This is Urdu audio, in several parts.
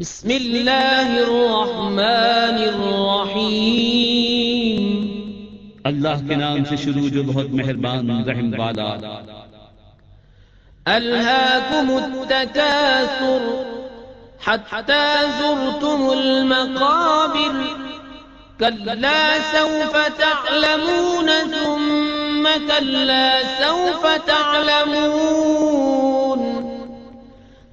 بسم الله الرحمن الرحيم اللہ کے نام سے شروع جو بہت مہربان رحم والا. ألهاكم التكاثر حتى زرتم المقابر. كلا سوف تعلمون ثم كلا سوف تعلمون.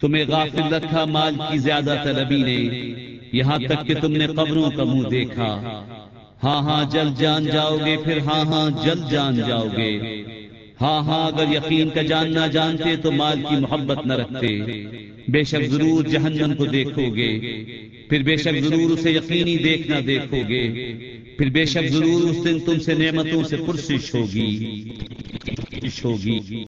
تمہیں غافل رکھا مال کی زیادہ طلبی نے۔ یہاں تک کہ تم نے قبروں کا منہ دیکھا۔ ہاں ہاں جلد جان جاؤ گے پھر ہاں ہاں جلد جان جاؤ گے ہاں ہاں اگر یقین کا جاننا جانتے تو مال کی محبت نہ رکھتے۔ بے شک ضرور جہنم کو دیکھو گے پھر بے شک ضرور اسے یقینی دیکھنا دیکھو گے پھر بے شک ضرور اس دن تم سے نعمتوں سے پرسش ہوگی۔ ہوگی۔